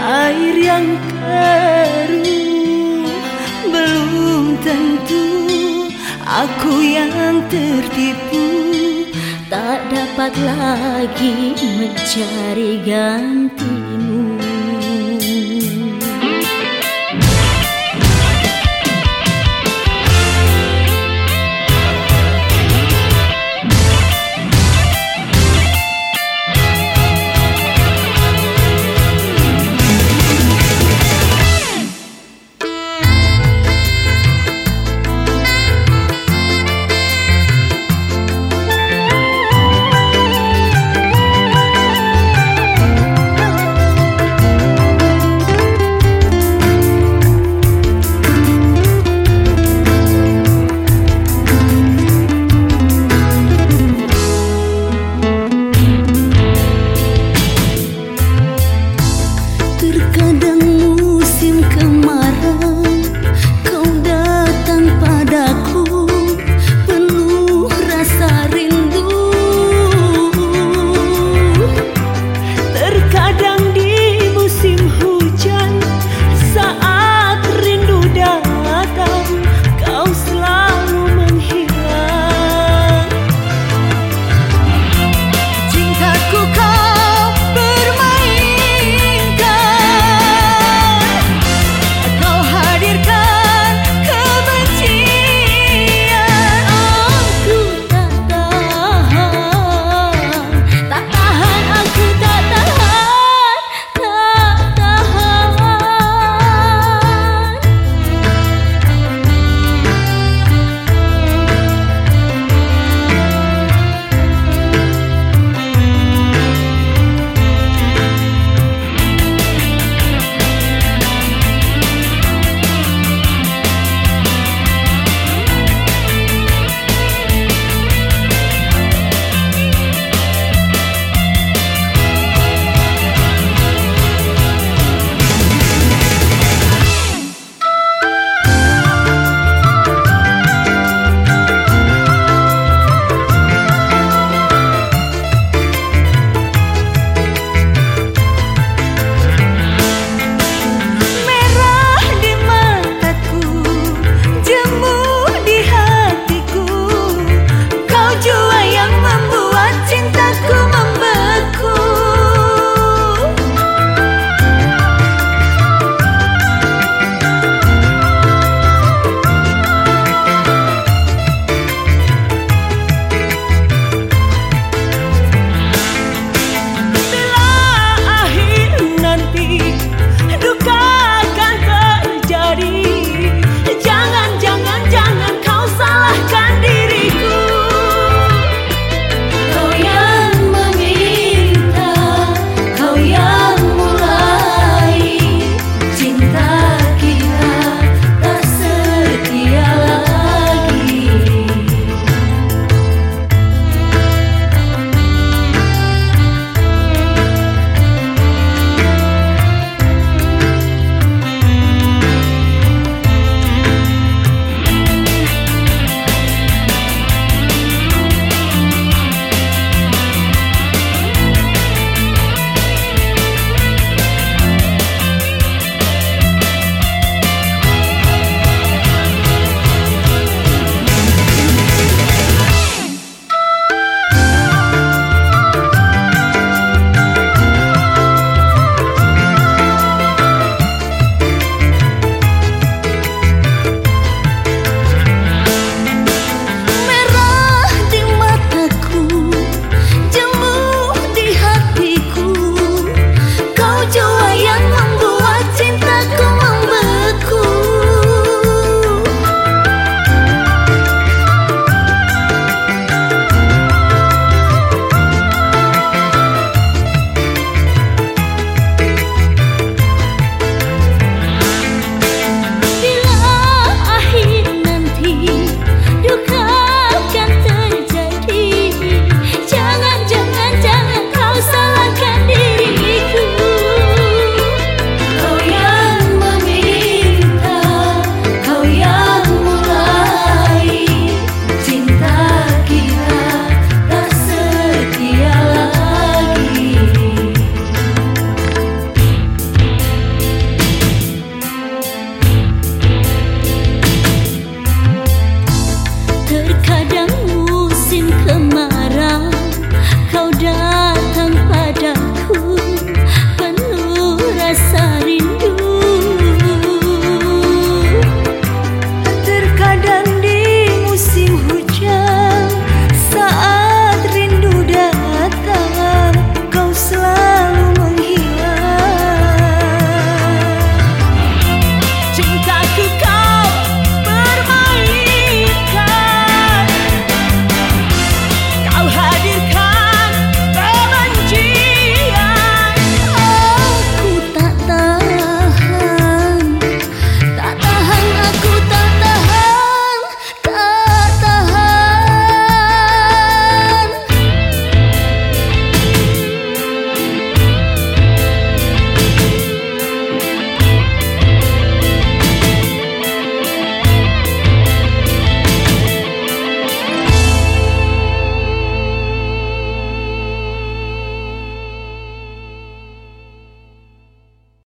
air yang keruh Belum tentu aku yang tertipu Tak dapat lagi mencari ganti.